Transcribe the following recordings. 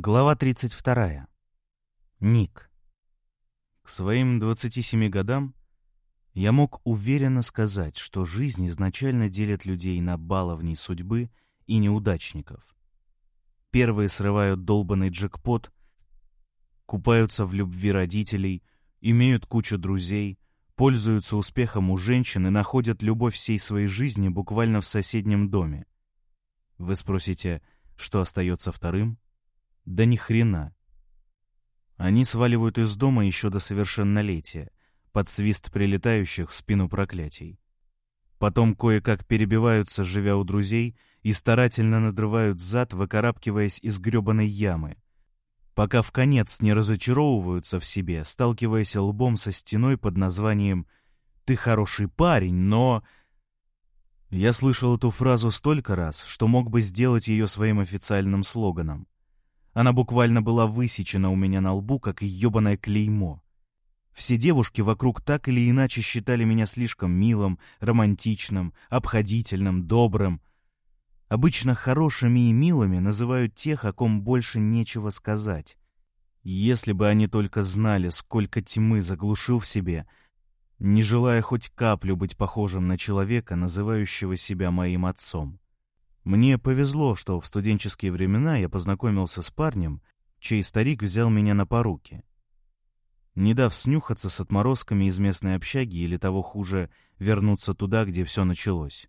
Глава 32. Ник. К своим 27 годам я мог уверенно сказать, что жизнь изначально делит людей на баловней судьбы и неудачников. Первые срывают долбанный джекпот, купаются в любви родителей, имеют кучу друзей, пользуются успехом у женщин и находят любовь всей своей жизни буквально в соседнем доме. Вы спросите, что остается вторым? Да ни хрена. Они сваливают из дома еще до совершеннолетия, под свист прилетающих в спину проклятий. Потом кое-как перебиваются, живя у друзей, и старательно надрывают зад, выкарабкиваясь из гребаной ямы, пока в конец не разочаровываются в себе, сталкиваясь лбом со стеной под названием «Ты хороший парень, но...» Я слышал эту фразу столько раз, что мог бы сделать ее своим официальным слоганом. Она буквально была высечена у меня на лбу, как ёбаное клеймо. Все девушки вокруг так или иначе считали меня слишком милым, романтичным, обходительным, добрым. Обычно хорошими и милыми называют тех, о ком больше нечего сказать. Если бы они только знали, сколько тьмы заглушил в себе, не желая хоть каплю быть похожим на человека, называющего себя моим отцом. Мне повезло, что в студенческие времена я познакомился с парнем, чей старик взял меня на поруки. Не дав снюхаться с отморозками из местной общаги или того хуже, вернуться туда, где все началось.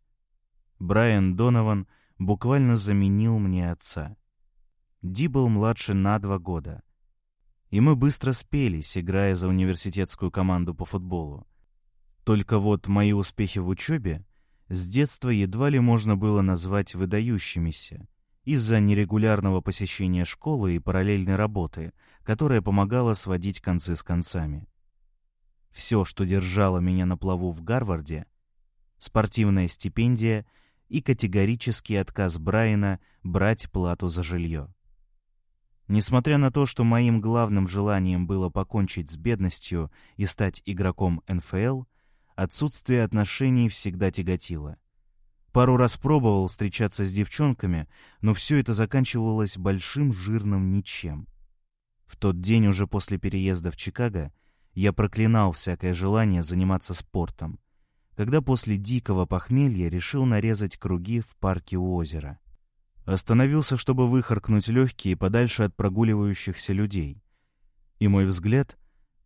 Брайан Донован буквально заменил мне отца. Ди был младше на два года. И мы быстро спелись, играя за университетскую команду по футболу. Только вот мои успехи в учебе с детства едва ли можно было назвать выдающимися из-за нерегулярного посещения школы и параллельной работы, которая помогала сводить концы с концами. Все, что держало меня на плаву в Гарварде, спортивная стипендия и категорический отказ Брайана брать плату за жилье. Несмотря на то, что моим главным желанием было покончить с бедностью и стать игроком НФЛ — Отсутствие отношений всегда тяготило. Пару раз пробовал встречаться с девчонками, но все это заканчивалось большим жирным ничем. В тот день уже после переезда в Чикаго я проклинал всякое желание заниматься спортом, когда после дикого похмелья решил нарезать круги в парке у озера. Остановился, чтобы выхаркнуть легкие подальше от прогуливающихся людей. И мой взгляд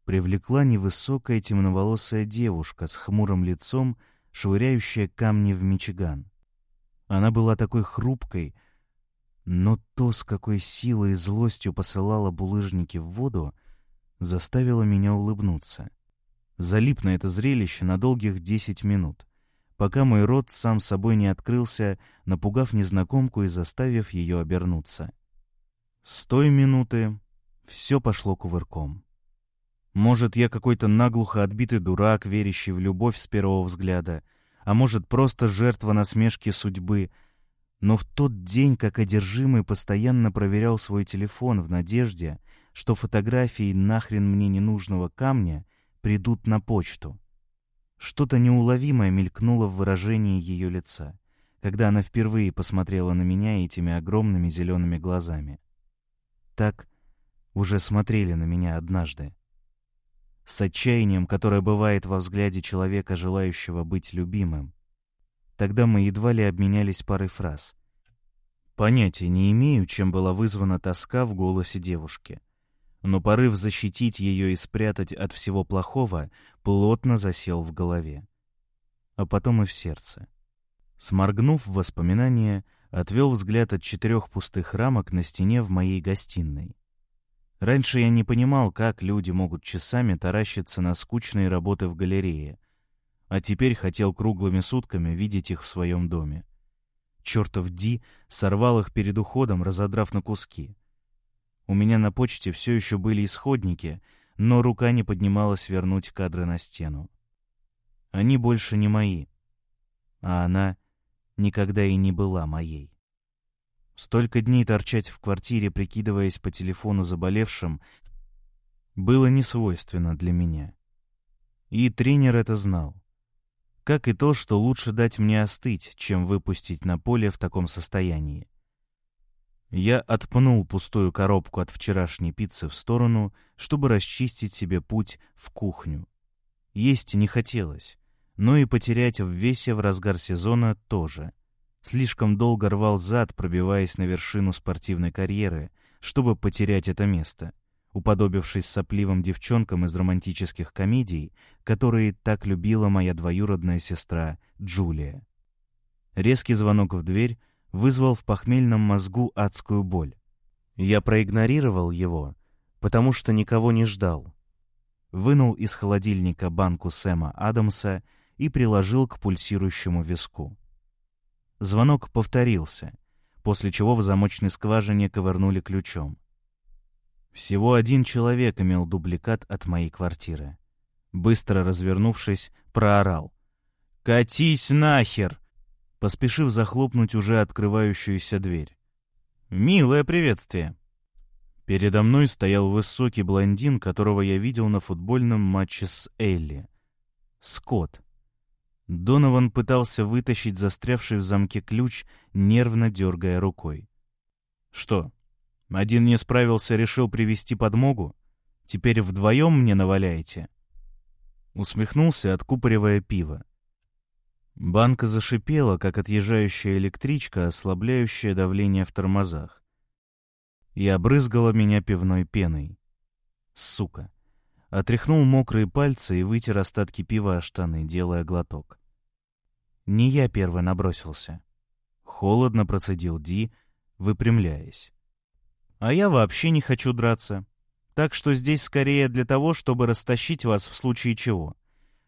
привлекла невысокая темноволосая девушка с хмурым лицом, швыряющая камни в Мичиган. Она была такой хрупкой, но то, с какой силой и злостью посылала булыжники в воду, заставило меня улыбнуться. Залип на это зрелище на долгих десять минут, пока мой рот сам собой не открылся, напугав незнакомку и заставив ее обернуться. С той минуты все пошло кувырком. Может, я какой-то наглухо отбитый дурак, верящий в любовь с первого взгляда, а может, просто жертва насмешки судьбы. Но в тот день, как одержимый, постоянно проверял свой телефон в надежде, что фотографии нахрен мне ненужного камня придут на почту. Что-то неуловимое мелькнуло в выражении ее лица, когда она впервые посмотрела на меня этими огромными зелеными глазами. Так уже смотрели на меня однажды с отчаянием, которое бывает во взгляде человека, желающего быть любимым. Тогда мы едва ли обменялись парой фраз. Понятия не имею, чем была вызвана тоска в голосе девушки. Но порыв защитить ее и спрятать от всего плохого плотно засел в голове. А потом и в сердце. Сморгнув воспоминания, отвел взгляд от четырех пустых рамок на стене в моей гостиной. Раньше я не понимал, как люди могут часами таращиться на скучные работы в галерее, а теперь хотел круглыми сутками видеть их в своем доме. Чертов Ди сорвал их перед уходом, разодрав на куски. У меня на почте все еще были исходники, но рука не поднималась вернуть кадры на стену. Они больше не мои, а она никогда и не была моей. Столько дней торчать в квартире, прикидываясь по телефону заболевшим, было несвойственно для меня. И тренер это знал. Как и то, что лучше дать мне остыть, чем выпустить на поле в таком состоянии. Я отпнул пустую коробку от вчерашней пиццы в сторону, чтобы расчистить себе путь в кухню. Есть не хотелось, но и потерять в весе в разгар сезона тоже. Слишком долго рвал зад, пробиваясь на вершину спортивной карьеры, чтобы потерять это место, уподобившись сопливым девчонкам из романтических комедий, которые так любила моя двоюродная сестра Джулия. Резкий звонок в дверь — вызвал в похмельном мозгу адскую боль. Я проигнорировал его, потому что никого не ждал. Вынул из холодильника банку Сэма Адамса и приложил к пульсирующему виску. Звонок повторился, после чего в замочной скважине ковырнули ключом. Всего один человек имел дубликат от моей квартиры. Быстро развернувшись, проорал. «Катись нахер! поспешив захлопнуть уже открывающуюся дверь. «Милое приветствие!» Передо мной стоял высокий блондин, которого я видел на футбольном матче с Элли. Скотт. Донован пытался вытащить застрявший в замке ключ, нервно дергая рукой. «Что, один не справился, решил привести подмогу? Теперь вдвоем мне наваляете?» Усмехнулся, откупоривая пиво. Банка зашипела, как отъезжающая электричка, ослабляющая давление в тормозах. И обрызгала меня пивной пеной. Сука. Отряхнул мокрые пальцы и вытер остатки пива о штаны, делая глоток. Не я первый набросился. Холодно процедил Ди, выпрямляясь. А я вообще не хочу драться. Так что здесь скорее для того, чтобы растащить вас в случае чего.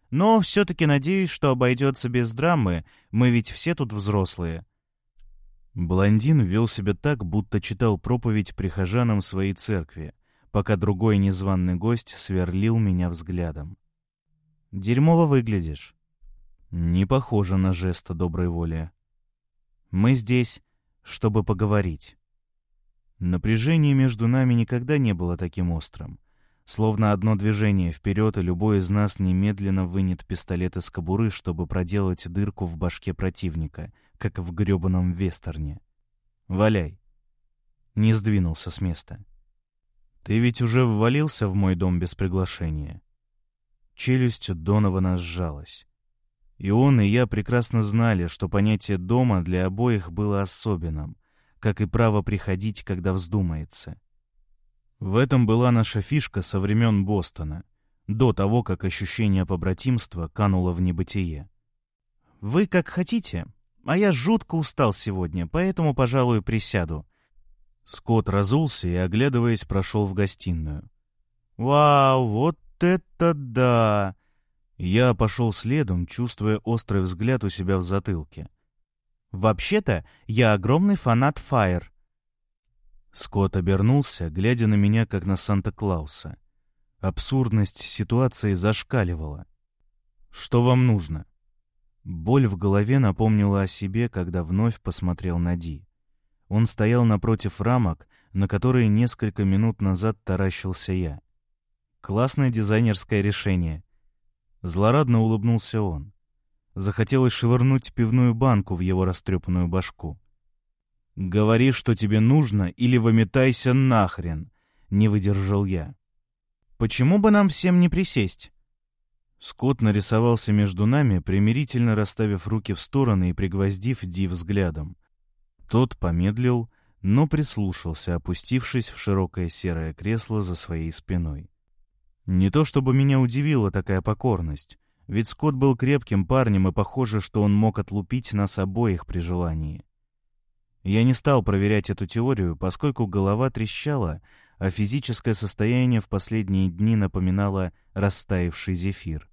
Но все-таки надеюсь, что обойдется без драмы, мы ведь все тут взрослые». Блондин вел себя так, будто читал проповедь прихожанам своей церкви, пока другой незваный гость сверлил меня взглядом. «Дерьмово выглядишь». Не похоже на жест доброй воли. «Мы здесь, чтобы поговорить». Напряжение между нами никогда не было таким острым. Словно одно движение вперед, и любой из нас немедленно вынет пистолет из кобуры, чтобы проделать дырку в башке противника, как в грёбаном вестерне. «Валяй!» Не сдвинулся с места. «Ты ведь уже ввалился в мой дом без приглашения». Челюсть Донована сжалась. И он, и я прекрасно знали, что понятие «дома» для обоих было особенным, как и право приходить, когда вздумается — в этом была наша фишка со времен Бостона, до того, как ощущение побратимства кануло в небытие. «Вы как хотите, а я жутко устал сегодня, поэтому, пожалуй, присяду». Скотт разулся и, оглядываясь, прошел в гостиную. «Вау, вот это да!» Я пошел следом, чувствуя острый взгляд у себя в затылке. «Вообще-то, я огромный фанат Фаер», Скотт обернулся, глядя на меня, как на Санта-Клауса. Абсурдность ситуации зашкаливала. «Что вам нужно?» Боль в голове напомнила о себе, когда вновь посмотрел на Ди. Он стоял напротив рамок, на которые несколько минут назад таращился я. «Классное дизайнерское решение». Злорадно улыбнулся он. Захотелось швырнуть пивную банку в его растрепанную башку. «Говори, что тебе нужно, или выметайся нахрен!» — не выдержал я. «Почему бы нам всем не присесть?» Скотт нарисовался между нами, примирительно расставив руки в стороны и пригвоздив Ди взглядом. Тот помедлил, но прислушался, опустившись в широкое серое кресло за своей спиной. Не то чтобы меня удивила такая покорность, ведь Скотт был крепким парнем, и похоже, что он мог отлупить нас обоих при желании. Я не стал проверять эту теорию, поскольку голова трещала, а физическое состояние в последние дни напоминало растаявший зефир.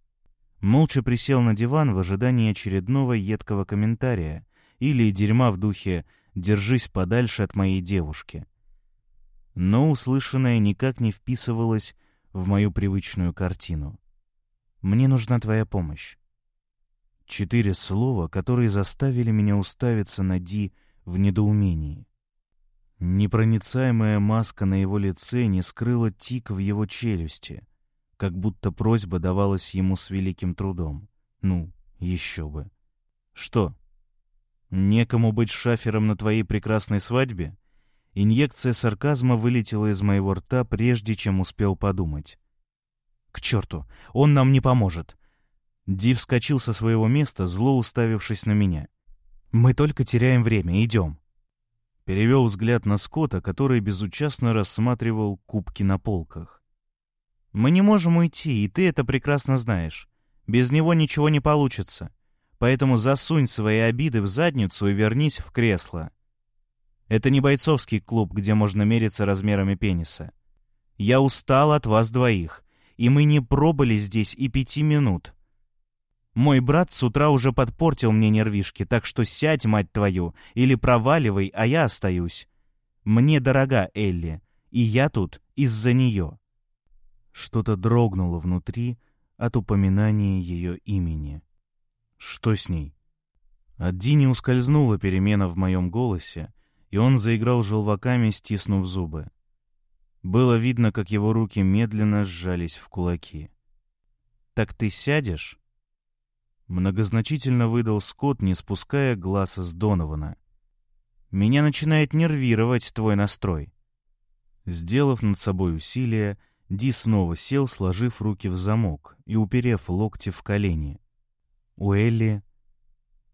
Молча присел на диван в ожидании очередного едкого комментария или дерьма в духе «держись подальше от моей девушки». Но услышанное никак не вписывалось в мою привычную картину. «Мне нужна твоя помощь». Четыре слова, которые заставили меня уставиться на Ди в недоумении. Непроницаемая маска на его лице не скрыла тик в его челюсти, как будто просьба давалась ему с великим трудом. Ну, еще бы. Что, некому быть шафером на твоей прекрасной свадьбе? Инъекция сарказма вылетела из моего рта, прежде чем успел подумать. «К черту! Он нам не поможет!» Ди вскочил со своего места, зло уставившись на меня. «Мы только теряем время, идем!» Перевел взгляд на Скотта, который безучастно рассматривал кубки на полках. «Мы не можем уйти, и ты это прекрасно знаешь. Без него ничего не получится. Поэтому засунь свои обиды в задницу и вернись в кресло. Это не бойцовский клуб, где можно мериться размерами пениса. Я устал от вас двоих, и мы не пробыли здесь и пяти минут. Мой брат с утра уже подпортил мне нервишки, так что сядь, мать твою, или проваливай, а я остаюсь. Мне дорога Элли, и я тут из-за нее. Что-то дрогнуло внутри от упоминания ее имени. Что с ней? От Дини ускользнула перемена в моем голосе, и он заиграл желваками, стиснув зубы. Было видно, как его руки медленно сжались в кулаки. «Так ты сядешь?» Многозначительно выдал Скотт, не спуская глаз с Донована. «Меня начинает нервировать твой настрой». Сделав над собой усилие, Ди снова сел, сложив руки в замок и уперев локти в колени. «У Элли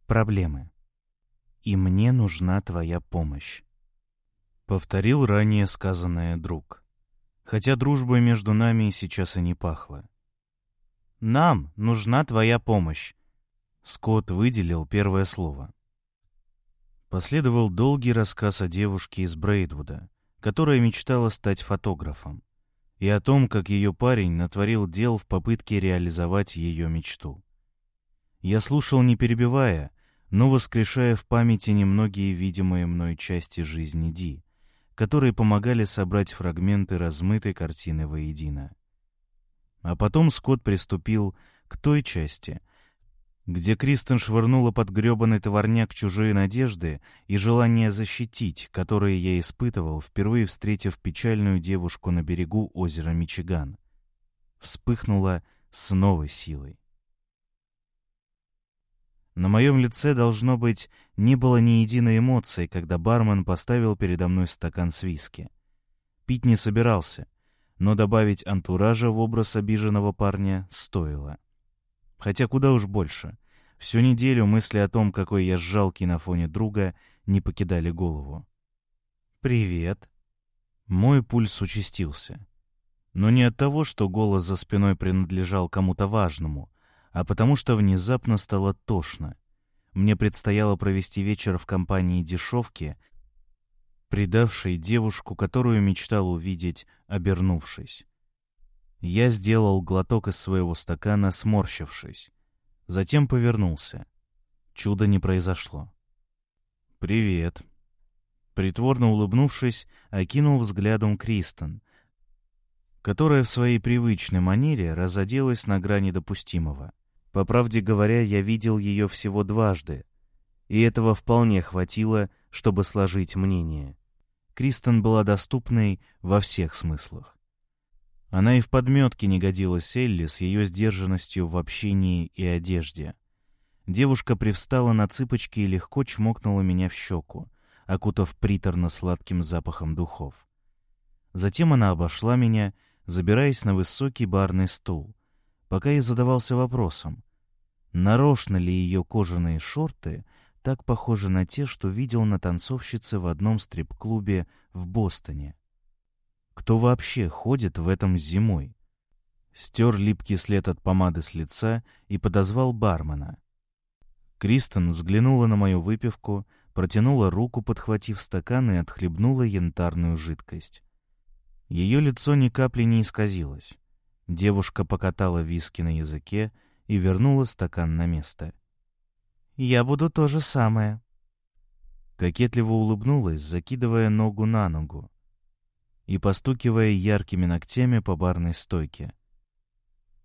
проблемы» и мне нужна твоя помощь. Повторил ранее сказанное друг, хотя дружба между нами сейчас и не пахла. Нам нужна твоя помощь. Скотт выделил первое слово. Последовал долгий рассказ о девушке из Брейдвуда, которая мечтала стать фотографом, и о том, как ее парень натворил дел в попытке реализовать ее мечту. Я слушал, не перебивая, но воскрешая в памяти немногие видимые мной части жизни Ди, которые помогали собрать фрагменты размытой картины воедино. А потом Скотт приступил к той части, где Кристен швырнула под грёбаный товарняк чужие надежды и желание защитить, которые я испытывал, впервые встретив печальную девушку на берегу озера Мичиган. Вспыхнула с новой силой. На моем лице, должно быть, не было ни единой эмоции, когда бармен поставил передо мной стакан с виски. Пить не собирался, но добавить антуража в образ обиженного парня стоило. Хотя куда уж больше. Всю неделю мысли о том, какой я жалкий на фоне друга, не покидали голову. «Привет». Мой пульс участился. Но не от того, что голос за спиной принадлежал кому-то важному — а потому что внезапно стало тошно. Мне предстояло провести вечер в компании дешевки, предавшей девушку, которую мечтал увидеть, обернувшись. Я сделал глоток из своего стакана, сморщившись. Затем повернулся. Чудо не произошло. «Привет». Притворно улыбнувшись, окинул взглядом Кристен, которая в своей привычной манере разоделась на грани допустимого. По правде говоря, я видел ее всего дважды, и этого вполне хватило, чтобы сложить мнение. Кристен была доступной во всех смыслах. Она и в подметке не годилась Элли с ее сдержанностью в общении и одежде. Девушка привстала на цыпочки и легко чмокнула меня в щеку, окутав приторно-сладким запахом духов. Затем она обошла меня, забираясь на высокий барный стул, пока я задавался вопросом, нарочно ли ее кожаные шорты так похожи на те, что видел на танцовщице в одном стрип-клубе в Бостоне. Кто вообще ходит в этом зимой? Стер липкий след от помады с лица и подозвал бармена. Кристен взглянула на мою выпивку, протянула руку, подхватив стакан, и отхлебнула янтарную жидкость. Ее лицо ни капли не исказилось. Девушка покатала виски на языке и вернула стакан на место. «Я буду то же самое». Кокетливо улыбнулась, закидывая ногу на ногу и постукивая яркими ногтями по барной стойке.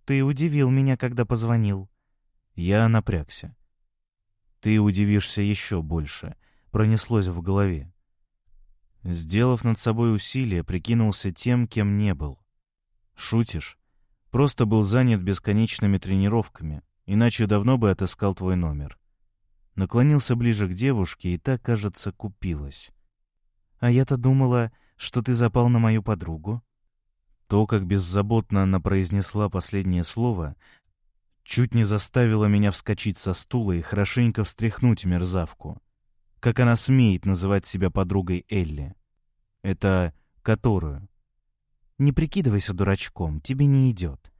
«Ты удивил меня, когда позвонил». Я напрягся. «Ты удивишься еще больше», — пронеслось в голове. Сделав над собой усилие, прикинулся тем, кем не был. «Шутишь? Просто был занят бесконечными тренировками, иначе давно бы отыскал твой номер. Наклонился ближе к девушке, и та, кажется, купилась. «А я-то думала, что ты запал на мою подругу». То, как беззаботно она произнесла последнее слово, чуть не заставило меня вскочить со стула и хорошенько встряхнуть мерзавку. Как она смеет называть себя подругой Элли? Это которую? Не прикидывайся дурачком, тебе не идет.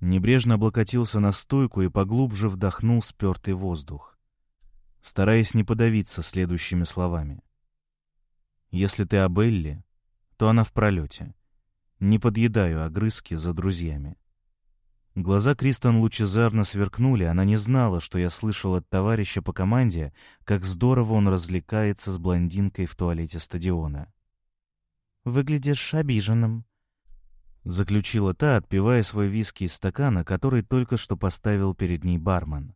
Небрежно облокотился на стойку и поглубже вдохнул спертый воздух, стараясь не подавиться следующими словами. «Если ты об Элли, то она в пролете. Не подъедаю огрызки за друзьями». Глаза Кристен лучезарно сверкнули, она не знала, что я слышал от товарища по команде, как здорово он развлекается с блондинкой в туалете стадиона. «Выглядишь обиженным», заключила та, отпивая свой виски из стакана, который только что поставил перед ней бармен.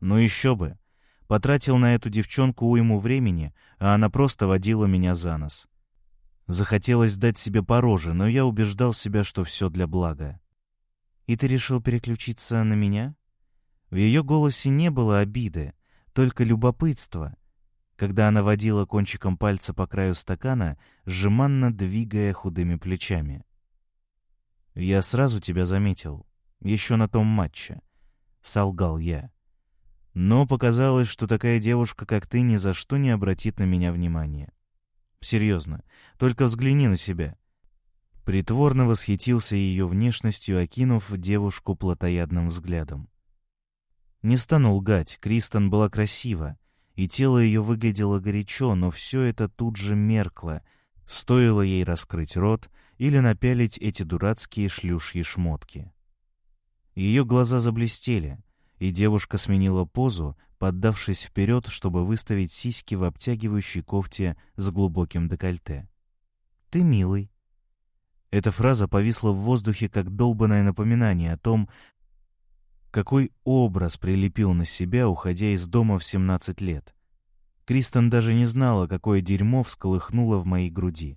Ну еще бы. Потратил на эту девчонку уйму времени, а она просто водила меня за нос. Захотелось дать себе пороже, но я убеждал себя, что все для блага. «И ты решил переключиться на меня?» В ее голосе не было обиды, только любопытство, когда она водила кончиком пальца по краю стакана, сжиманно двигая худыми плечами. «Я сразу тебя заметил. Еще на том матче», — солгал я. Но показалось, что такая девушка, как ты, ни за что не обратит на меня внимания. Серьезно, только взгляни на себя. Притворно восхитился ее внешностью, окинув девушку плотоядным взглядом. Не стану лгать, Кристен была красива, и тело ее выглядело горячо, но все это тут же меркло, стоило ей раскрыть рот или напялить эти дурацкие шлюшьи шмотки. Ее глаза заблестели, и девушка сменила позу, поддавшись вперед, чтобы выставить сиськи в обтягивающей кофте с глубоким декольте. «Ты милый». Эта фраза повисла в воздухе, как долбанное напоминание о том, какой образ прилепил на себя, уходя из дома в 17 лет. Кристен даже не знала, какое дерьмо всколыхнуло в моей груди.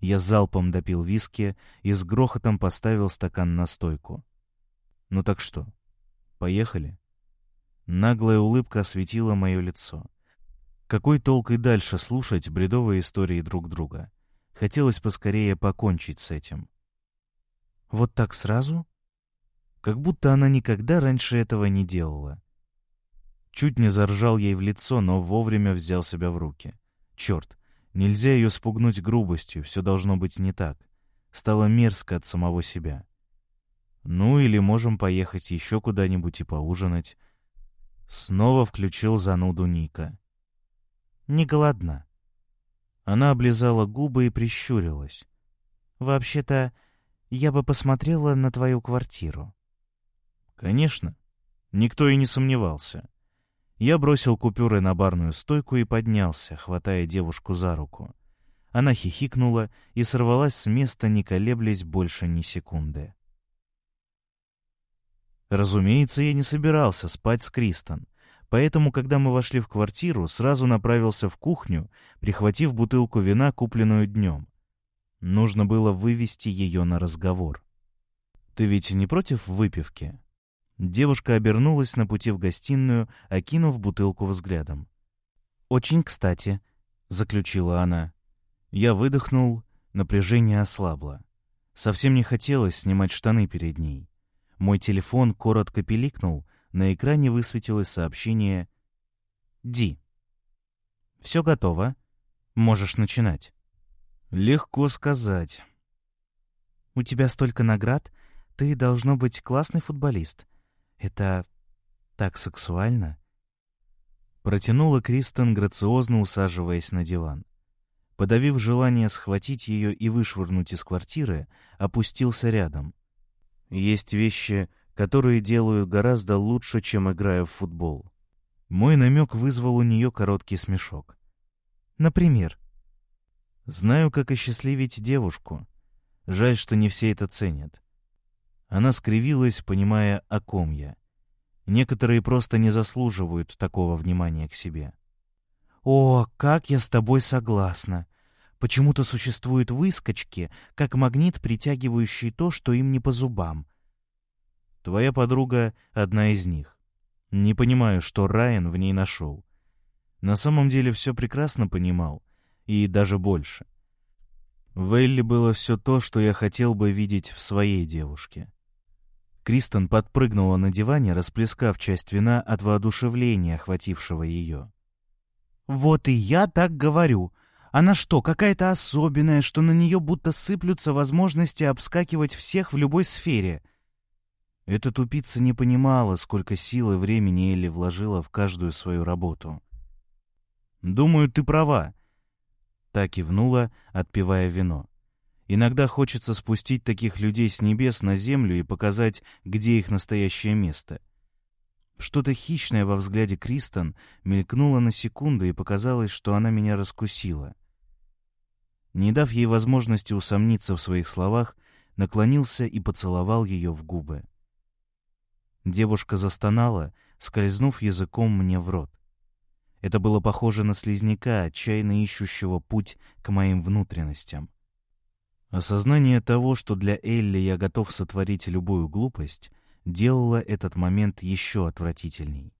Я залпом допил виски и с грохотом поставил стакан на стойку. «Ну так что, поехали?» Наглая улыбка осветила мое лицо. Какой толк и дальше слушать бредовые истории друг друга? Хотелось поскорее покончить с этим. «Вот так сразу?» Как будто она никогда раньше этого не делала. Чуть не заржал ей в лицо, но вовремя взял себя в руки. Черт, Нельзя ее спугнуть грубостью, все должно быть не так. Стало мерзко от самого себя. Ну или можем поехать еще куда-нибудь и поужинать. Снова включил зануду Ника. Не голодна. Она облизала губы и прищурилась. «Вообще-то, я бы посмотрела на твою квартиру». «Конечно». Никто и не сомневался. Я бросил купюры на барную стойку и поднялся, хватая девушку за руку. Она хихикнула и сорвалась с места, не колеблясь больше ни секунды. Разумеется, я не собирался спать с Кристен, поэтому, когда мы вошли в квартиру, сразу направился в кухню, прихватив бутылку вина, купленную днем. Нужно было вывести ее на разговор. «Ты ведь не против выпивки?» Девушка обернулась на пути в гостиную, окинув бутылку взглядом. «Очень кстати», — заключила она. Я выдохнул, напряжение ослабло. Совсем не хотелось снимать штаны перед ней. Мой телефон коротко пиликнул, на экране высветилось сообщение «Ди». «Все готово. Можешь начинать». «Легко сказать». «У тебя столько наград. Ты, должно быть, классный футболист», это так сексуально. Протянула Кристен, грациозно усаживаясь на диван. Подавив желание схватить ее и вышвырнуть из квартиры, опустился рядом. Есть вещи, которые делаю гораздо лучше, чем играю в футбол. Мой намек вызвал у нее короткий смешок. Например, знаю, как осчастливить девушку. Жаль, что не все это ценят. Она скривилась, понимая, о ком я. Некоторые просто не заслуживают такого внимания к себе. «О, как я с тобой согласна! Почему-то существуют выскочки, как магнит, притягивающий то, что им не по зубам. Твоя подруга — одна из них. Не понимаю, что Райан в ней нашел. На самом деле все прекрасно понимал. и даже больше. В Элли было все то, что я хотел бы видеть в своей девушке. Кристен подпрыгнула на диване, расплескав часть вина от воодушевления, охватившего ее. «Вот и я так говорю. Она что, какая-то особенная, что на нее будто сыплются возможности обскакивать всех в любой сфере?» Эта тупица не понимала, сколько сил и времени Элли вложила в каждую свою работу. «Думаю, ты права», Та кивнула, отпивая вино. Иногда хочется спустить таких людей с небес на землю и показать, где их настоящее место. Что-то хищное во взгляде Кристен мелькнуло на секунду и показалось, что она меня раскусила. Не дав ей возможности усомниться в своих словах, наклонился и поцеловал ее в губы. Девушка застонала, скользнув языком мне в рот. Это было похоже на слизняка, отчаянно ищущего путь к моим внутренностям. Осознание того, что для Элли я готов сотворить любую глупость, делало этот момент еще отвратительней.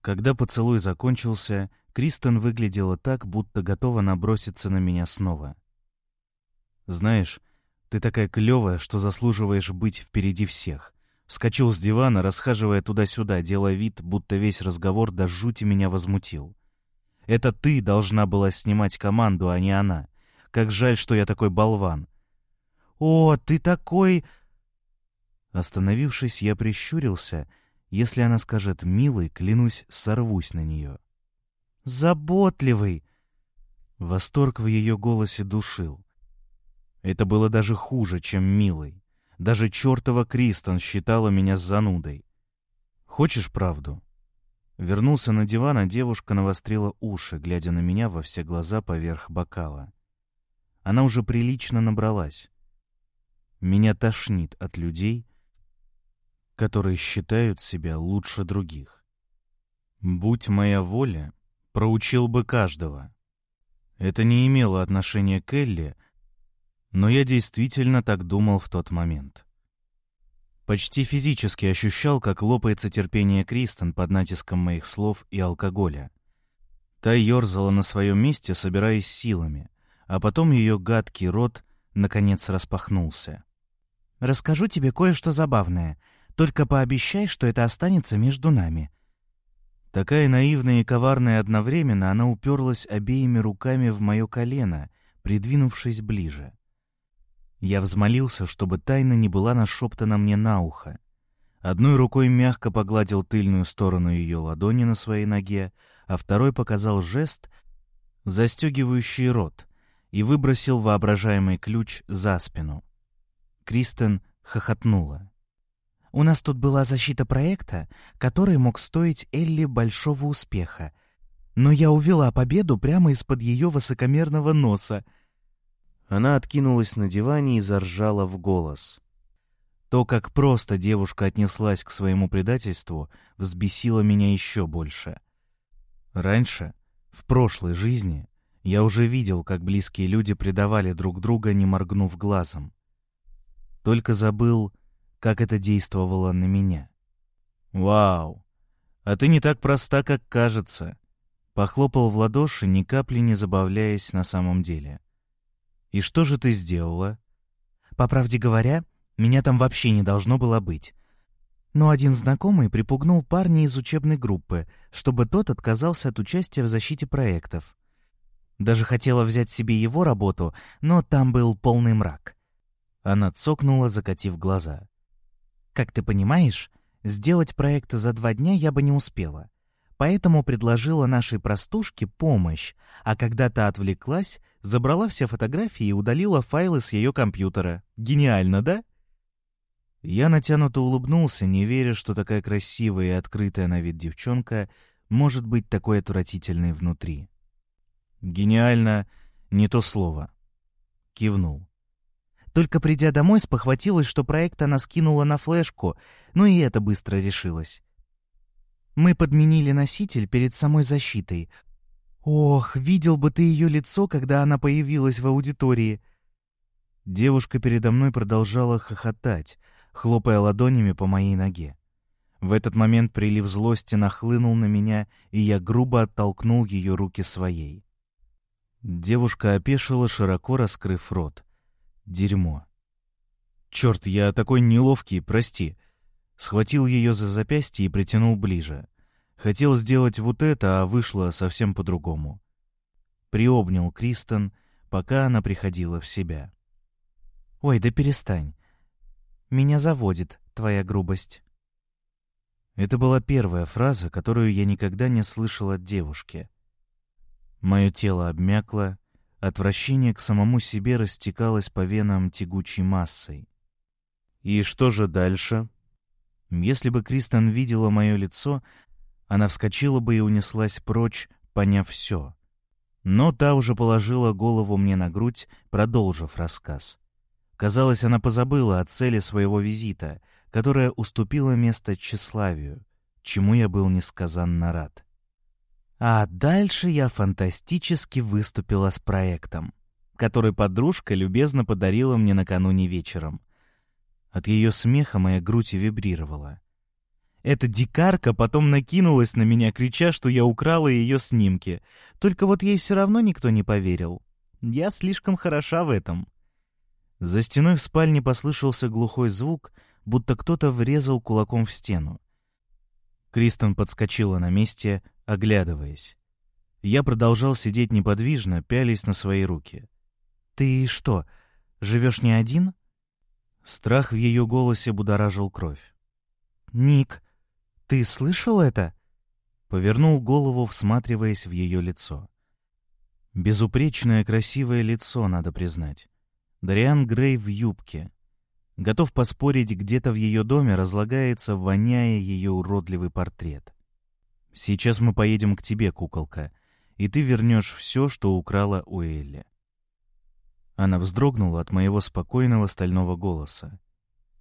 Когда поцелуй закончился, Кристен выглядела так, будто готова наброситься на меня снова. «Знаешь, ты такая клевая, что заслуживаешь быть впереди всех», Вскочил с дивана, расхаживая туда-сюда, делая вид, будто весь разговор до жути меня возмутил. «Это ты должна была снимать команду, а не она. Как жаль, что я такой болван». «О, ты такой...» Остановившись, я прищурился. Если она скажет «милый», клянусь, сорвусь на нее. «Заботливый!» Восторг в ее голосе душил. Это было даже хуже, чем «милый». Даже чертова Кристон считала меня занудой. «Хочешь правду?» Вернулся на диван, а девушка навострила уши, глядя на меня во все глаза поверх бокала. Она уже прилично набралась. Меня тошнит от людей, которые считают себя лучше других. Будь моя воля, проучил бы каждого. Это не имело отношения к Элли, но я действительно так думал в тот момент. Почти физически ощущал, как лопается терпение Кристен под натиском моих слов и алкоголя. Та ерзала на своем месте, собираясь силами, а потом ее гадкий рот наконец распахнулся. «Расскажу тебе кое-что забавное. Только пообещай, что это останется между нами». Такая наивная и коварная одновременно, она уперлась обеими руками в мое колено, придвинувшись ближе. Я взмолился, чтобы тайна не была нашептана мне на ухо. Одной рукой мягко погладил тыльную сторону ее ладони на своей ноге, а второй показал жест, застегивающий рот, и выбросил воображаемый ключ за спину. Кристен хохотнула. «У нас тут была защита проекта, который мог стоить Элли большого успеха. Но я увела победу прямо из-под ее высокомерного носа — она откинулась на диване и заржала в голос. То, как просто девушка отнеслась к своему предательству, взбесило меня еще больше. Раньше, в прошлой жизни, я уже видел, как близкие люди предавали друг друга, не моргнув глазом. Только забыл, как это действовало на меня. «Вау! А ты не так проста, как кажется!» Похлопал в ладоши, ни капли не забавляясь на самом деле. «И что же ты сделала?» «По правде говоря, меня там вообще не должно было быть. Но один знакомый припугнул парня из учебной группы, чтобы тот отказался от участия в защите проектов. Даже хотела взять себе его работу, но там был полный мрак». Она цокнула, закатив глаза. «Как ты понимаешь, сделать проект за два дня я бы не успела поэтому предложила нашей простушке помощь, а когда та отвлеклась, забрала все фотографии и удалила файлы с ее компьютера. Гениально, да? Я натянуто улыбнулся, не веря, что такая красивая и открытая на вид девчонка может быть такой отвратительной внутри. Гениально — не то слово. Кивнул. Только придя домой, спохватилась, что проект она скинула на флешку, ну и это быстро решилось. Мы подменили носитель перед самой защитой. Ох, видел бы ты ее лицо, когда она появилась в аудитории. Девушка передо мной продолжала хохотать, хлопая ладонями по моей ноге. В этот момент прилив злости нахлынул на меня, и я грубо оттолкнул ее руки своей. Девушка опешила, широко раскрыв рот. Дерьмо. Черт, я такой неловкий, прости. Схватил ее за запястье и притянул ближе. Хотел сделать вот это, а вышло совсем по-другому. Приобнял Кристен, пока она приходила в себя. «Ой, да перестань. Меня заводит твоя грубость». Это была первая фраза, которую я никогда не слышал от девушки. Мое тело обмякло, отвращение к самому себе растекалось по венам тягучей массой. И что же дальше? Если бы Кристен видела мое лицо, она вскочила бы и унеслась прочь, поняв все. Но та уже положила голову мне на грудь, продолжив рассказ. Казалось, она позабыла о цели своего визита, которая уступила место тщеславию, чему я был несказанно рад. А дальше я фантастически выступила с проектом, который подружка любезно подарила мне накануне вечером. От ее смеха моя грудь вибрировала. Эта дикарка потом накинулась на меня, крича, что я украла ее снимки. Только вот ей все равно никто не поверил. Я слишком хороша в этом. За стеной в спальне послышался глухой звук, будто кто-то врезал кулаком в стену. Кристен подскочила на месте, оглядываясь. Я продолжал сидеть неподвижно, пялись на свои руки. «Ты что, живешь не один?» Страх в ее голосе будоражил кровь. «Ник, ты слышал это?» Повернул голову, всматриваясь в ее лицо. Безупречное красивое лицо, надо признать. Дариан Грей в юбке. Готов поспорить, где-то в ее доме разлагается, воняя ее уродливый портрет. «Сейчас мы поедем к тебе, куколка, и ты вернешь все, что украла у Элли». Она вздрогнула от моего спокойного стального голоса.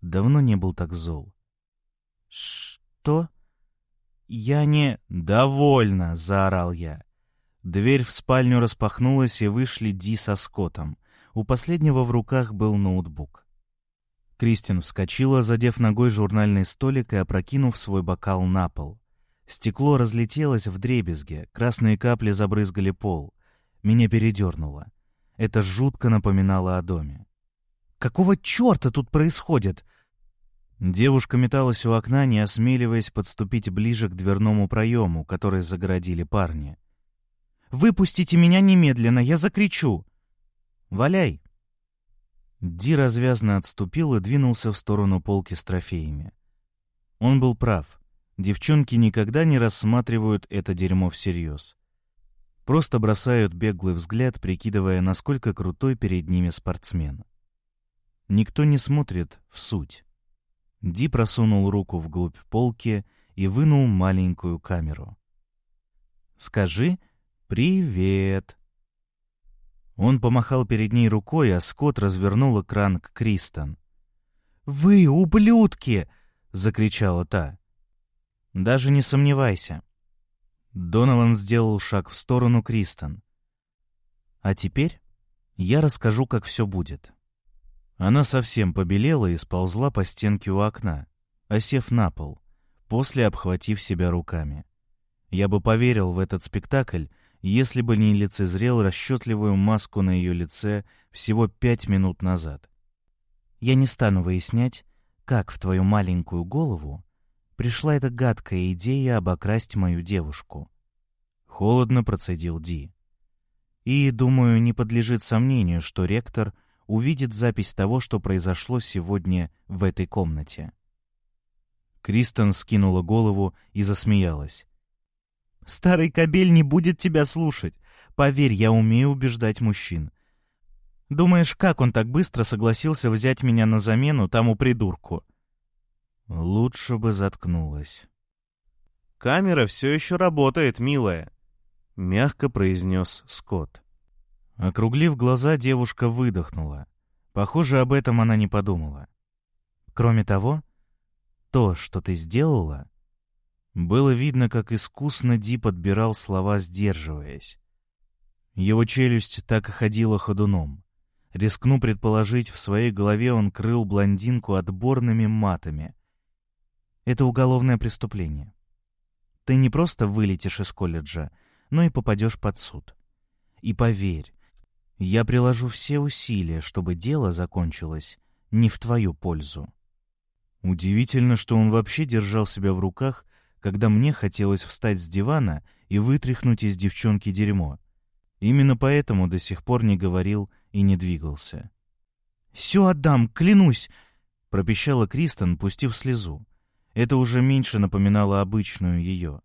Давно не был так зол. «Что? Я не...» «Довольно!» — заорал я. Дверь в спальню распахнулась, и вышли Ди со Скоттом. У последнего в руках был ноутбук. Кристин вскочила, задев ногой журнальный столик и опрокинув свой бокал на пол. Стекло разлетелось в дребезге, красные капли забрызгали пол. Меня передернуло. Это жутко напоминало о доме. «Какого черта тут происходит?» Девушка металась у окна, не осмеливаясь подступить ближе к дверному проему, который загородили парни. «Выпустите меня немедленно, я закричу!» Валяй!» Ди развязно отступил и двинулся в сторону полки с трофеями. Он был прав. Девчонки никогда не рассматривают это дерьмо всерьез. Просто бросают беглый взгляд, прикидывая, насколько крутой перед ними спортсмен. Никто не смотрит в суть. Ди просунул руку вглубь полки и вынул маленькую камеру. «Скажи «Привет!» Он помахал перед ней рукой, а Скотт развернул экран к Кристен. «Вы ублюдки!» — закричала та. «Даже не сомневайся». Донован сделал шаг в сторону Кристен. «А теперь я расскажу, как все будет». Она совсем побелела и сползла по стенке у окна, осев на пол, после обхватив себя руками. Я бы поверил в этот спектакль, если бы не лицезрел расчетливую маску на ее лице всего пять минут назад. Я не стану выяснять, как в твою маленькую голову пришла эта гадкая идея обокрасть мою девушку. Холодно процедил Ди. И, думаю, не подлежит сомнению, что ректор увидит запись того, что произошло сегодня в этой комнате. Кристен скинула голову и засмеялась. Старый кобель не будет тебя слушать. Поверь, я умею убеждать мужчин. Думаешь, как он так быстро согласился взять меня на замену тому придурку? Лучше бы заткнулась. Камера все еще работает, милая, мягко произнес Скотт. Округлив глаза, девушка выдохнула. Похоже, об этом она не подумала. Кроме того, то, что ты сделала, было видно, как искусно Ди подбирал слова, сдерживаясь. Его челюсть так и ходила ходуном. Рискну предположить, в своей голове он крыл блондинку отборными матами. Это уголовное преступление. Ты не просто вылетишь из колледжа, но и попадешь под суд. И поверь, я приложу все усилия, чтобы дело закончилось не в твою пользу. Удивительно, что он вообще держал себя в руках, когда мне хотелось встать с дивана и вытряхнуть из девчонки дерьмо. Именно поэтому до сих пор не говорил и не двигался. «Все отдам, клянусь!» — пропищала Кристен, пустив слезу. Это уже меньше напоминало обычную ее.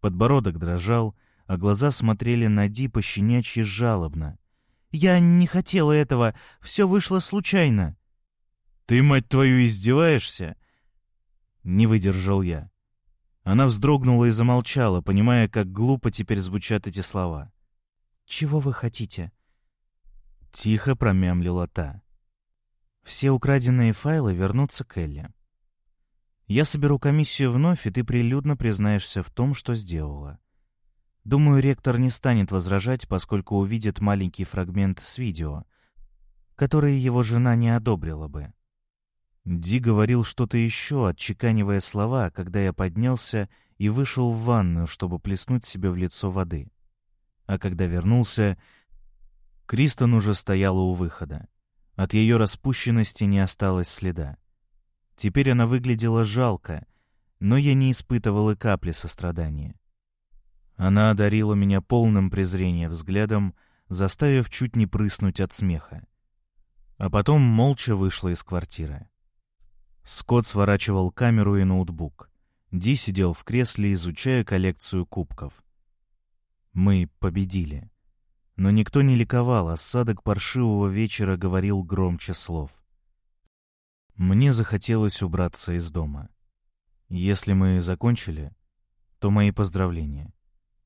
Подбородок дрожал, а глаза смотрели на Ди пощенячьи жалобно. «Я не хотела этого, все вышло случайно». «Ты, мать твою, издеваешься?» Не выдержал я. Она вздрогнула и замолчала, понимая, как глупо теперь звучат эти слова. «Чего вы хотите?» Тихо промямлила та. «Все украденные файлы вернутся к Элли. Я соберу комиссию вновь, и ты прилюдно признаешься в том, что сделала. Думаю, ректор не станет возражать, поскольку увидит маленький фрагмент с видео, который его жена не одобрила бы. Ди говорил что-то еще, отчеканивая слова, когда я поднялся и вышел в ванную, чтобы плеснуть себе в лицо воды. А когда вернулся, Кристен уже стояла у выхода. От ее распущенности не осталось следа. Теперь она выглядела жалко, но я не испытывал и капли сострадания. Она одарила меня полным презрением взглядом, заставив чуть не прыснуть от смеха. А потом молча вышла из квартиры. Скотт сворачивал камеру и ноутбук. Ди сидел в кресле, изучая коллекцию кубков. Мы победили. Но никто не ликовал, осадок паршивого вечера говорил громче слов. Мне захотелось убраться из дома. Если мы закончили, то мои поздравления.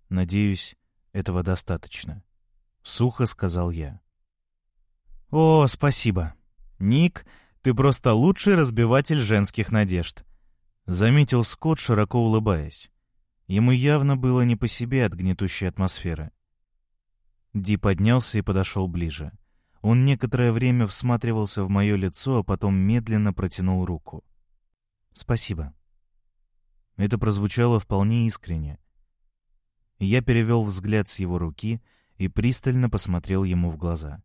Надеюсь, этого достаточно. Сухо сказал я. О, спасибо. Ник, ты просто лучший разбиватель женских надежд. Заметил Скотт, широко улыбаясь. Ему явно было не по себе от гнетущей атмосферы. Ди поднялся и подошел ближе. Он некоторое время всматривался в мое лицо, а потом медленно протянул руку. «Спасибо». Это прозвучало вполне искренне. Я перевел взгляд с его руки и пристально посмотрел ему в глаза.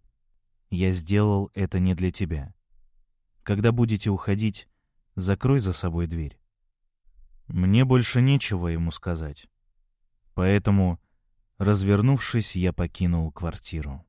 «Я сделал это не для тебя. Когда будете уходить, закрой за собой дверь». Мне больше нечего ему сказать. Поэтому, развернувшись, я покинул квартиру.